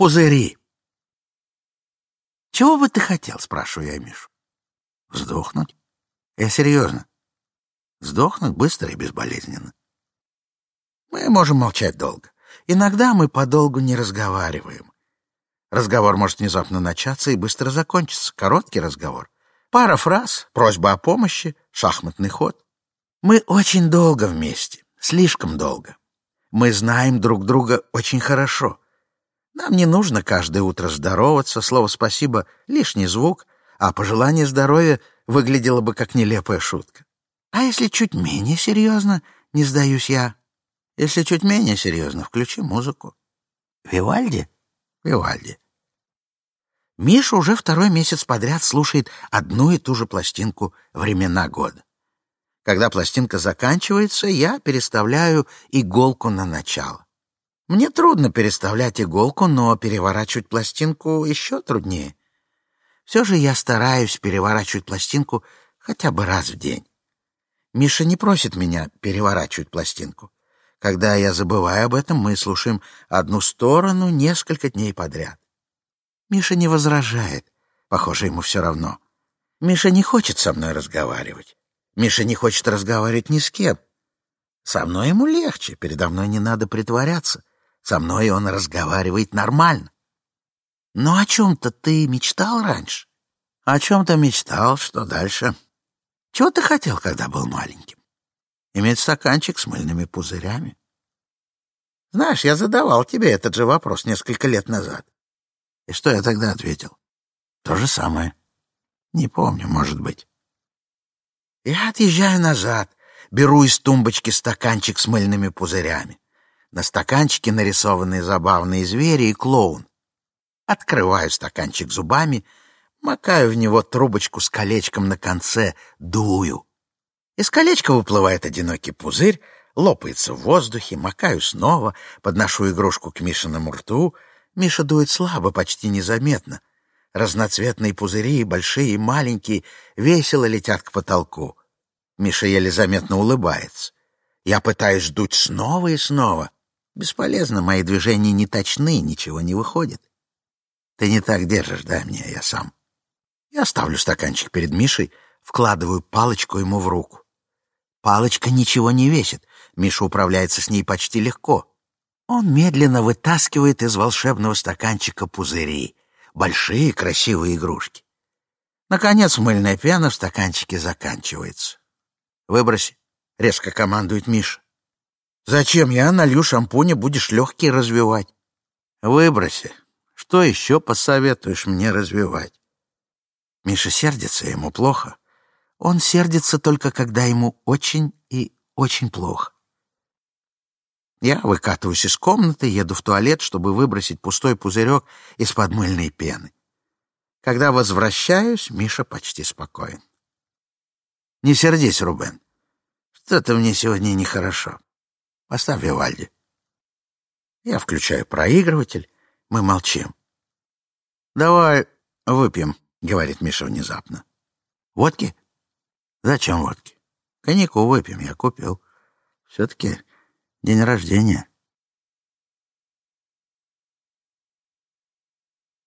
Пузыри. Чего бы ты хотел, спрашиваю я Мишу. Сдохнуть. Я серьезно. Сдохнуть быстро и безболезненно. Мы можем молчать долго. Иногда мы подолгу не разговариваем. Разговор может внезапно начаться и быстро закончиться. Короткий разговор. Пара фраз, просьба о помощи, шахматный ход. Мы очень долго вместе, слишком долго. Мы знаем друг друга очень хорошо. Нам не нужно каждое утро здороваться, слово «спасибо» — лишний звук, а пожелание здоровья выглядело бы как нелепая шутка. А если чуть менее серьезно, не сдаюсь я. Если чуть менее серьезно, включи музыку. Вивальди? Вивальди. Миша уже второй месяц подряд слушает одну и ту же пластинку «Времена года». Когда пластинка заканчивается, я переставляю иголку на начало. Мне трудно переставлять иголку, но переворачивать пластинку еще труднее. Все же я стараюсь переворачивать пластинку хотя бы раз в день. Миша не просит меня переворачивать пластинку. Когда я забываю об этом, мы слушаем одну сторону несколько дней подряд. Миша не возражает. Похоже, ему все равно. Миша не хочет со мной разговаривать. Миша не хочет разговаривать ни с кем. Со мной ему легче, передо мной не надо притворяться. Со мной он разговаривает нормально. Но о чем-то ты мечтал раньше? О чем-то мечтал, что дальше? Чего ты хотел, когда был маленьким? Иметь стаканчик с мыльными пузырями? Знаешь, я задавал тебе этот же вопрос несколько лет назад. И что я тогда ответил? То же самое. Не помню, может быть. Я отъезжаю назад, беру из тумбочки стаканчик с мыльными пузырями. На стаканчике нарисованы забавные звери и клоун. Открываю стаканчик зубами, макаю в него трубочку с колечком на конце, дую. Из колечка выплывает одинокий пузырь, лопается в воздухе, макаю снова, подношу игрушку к Мишиному рту — Миша дует слабо, почти незаметно. Разноцветные пузыри, большие и маленькие, весело летят к потолку. Миша еле заметно улыбается. Я пытаюсь дуть снова и снова. Бесполезно, мои движения не точны, ничего не выходит. Ты не так держишь, дай мне, я сам. Я ставлю стаканчик перед Мишей, вкладываю палочку ему в руку. Палочка ничего не весит, Миша управляется с ней почти легко. Он медленно вытаскивает из волшебного стаканчика пузыри, большие красивые игрушки. Наконец мыльная пена в стаканчике заканчивается. «Выброси», — резко командует Миша. «Зачем я налью шампуня, будешь легкие развивать?» «Выброси. Что еще посоветуешь мне развивать?» Миша сердится, ему плохо. Он сердится только, когда ему очень и очень плохо. Я выкатываюсь из комнаты, еду в туалет, чтобы выбросить пустой пузырек из-под мыльной пены. Когда возвращаюсь, Миша почти спокоен. «Не сердись, Рубен. Что-то мне сегодня нехорошо. Поставь Вивальди». Я включаю проигрыватель, мы молчим. «Давай выпьем», — говорит Миша внезапно. «Водки?» «Зачем водки?» «Коньяку выпьем, я купил. Все-таки День рождения.